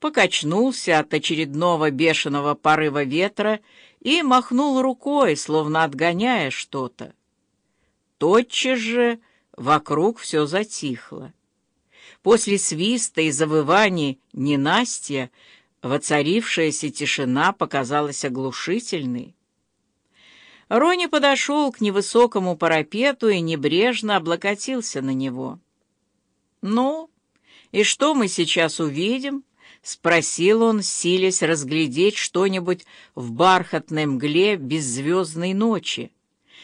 покачнулся от очередного бешеного порыва ветра и махнул рукой, словно отгоняя что-то. Тотчас же вокруг все затихло. После свиста и завываний ненастья воцарившаяся тишина показалась оглушительной. Рони подошел к невысокому парапету и небрежно облокотился на него. «Ну, и что мы сейчас увидим?» — спросил он, силясь разглядеть что-нибудь в бархатной мгле беззвездной ночи,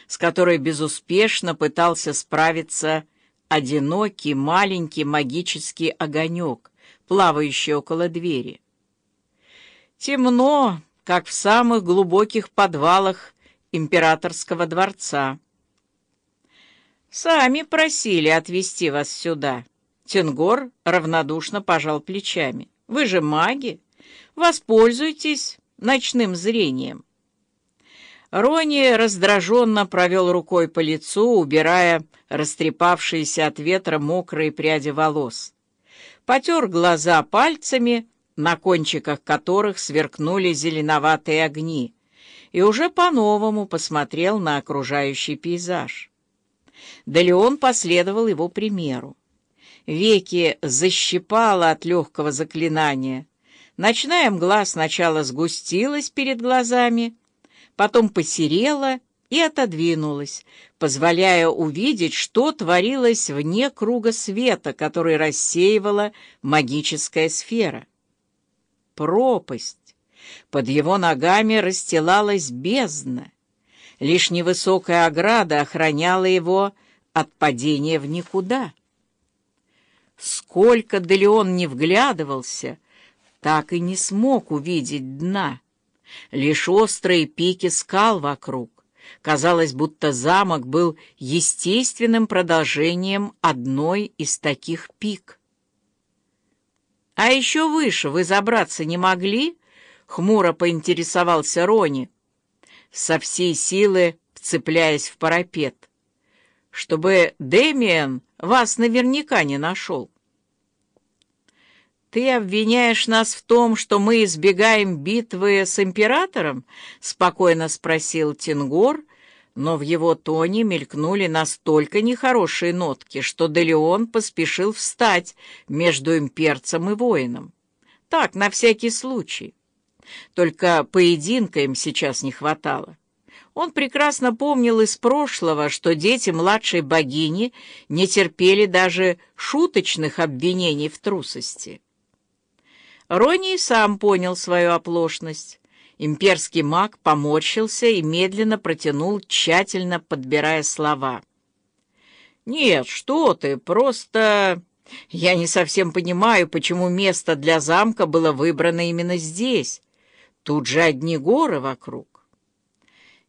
с которой безуспешно пытался справиться одинокий маленький магический огонек, плавающий около двери. Темно, как в самых глубоких подвалах императорского дворца. «Сами просили отвезти вас сюда». Тенгор равнодушно пожал плечами. «Вы же маги. Воспользуйтесь ночным зрением». Рони раздраженно провел рукой по лицу, убирая растрепавшиеся от ветра мокрые пряди волос. Потер глаза пальцами, на кончиках которых сверкнули зеленоватые огни, и уже по-новому посмотрел на окружающий пейзаж. Да Леон последовал его примеру. Веки защипало от легкого заклинания. Ночная мгла сначала сгустилась перед глазами, потом посерела и отодвинулась, позволяя увидеть, что творилось вне круга света, который рассеивала магическая сфера. Пропасть! Под его ногами расстилалась бездна. Лишь невысокая ограда охраняла его от падения в никуда. Сколько Делеон не вглядывался, так и не смог увидеть дна. Лишь острые пики скал вокруг. Казалось, будто замок был естественным продолжением одной из таких пик. «А еще выше вы забраться не могли?» Хмуро поинтересовался Рони, со всей силы вцепляясь в парапет, чтобы Дэмиен вас наверняка не нашел. «Ты обвиняешь нас в том, что мы избегаем битвы с императором?» — спокойно спросил Тингор, но в его тоне мелькнули настолько нехорошие нотки, что Делеон поспешил встать между имперцем и воином. Так, на всякий случай. Только поединка им сейчас не хватало. Он прекрасно помнил из прошлого, что дети младшей богини не терпели даже шуточных обвинений в трусости. Рони сам понял свою оплошность. Имперский маг поморщился и медленно протянул, тщательно подбирая слова. «Нет, что ты, просто...» Я не совсем понимаю, почему место для замка было выбрано именно здесь. Тут же одни горы вокруг.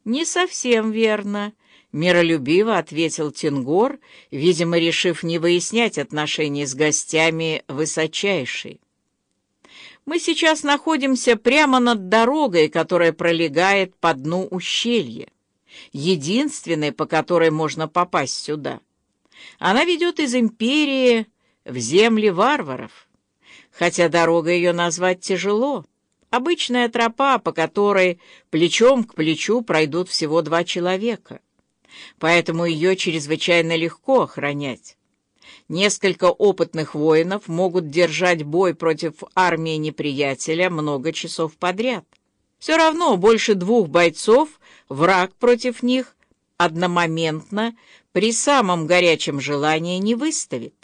Не совсем верно, миролюбиво ответил Тингор, видимо, решив не выяснять отношения с гостями высочайшей. Мы сейчас находимся прямо над дорогой, которая пролегает по дну ущелья, единственной, по которой можно попасть сюда. Она ведет из империи в земли варваров, хотя дорога ее назвать тяжело. Обычная тропа, по которой плечом к плечу пройдут всего два человека. Поэтому ее чрезвычайно легко охранять. Несколько опытных воинов могут держать бой против армии неприятеля много часов подряд. Все равно больше двух бойцов враг против них одномоментно при самом горячем желании не выставит.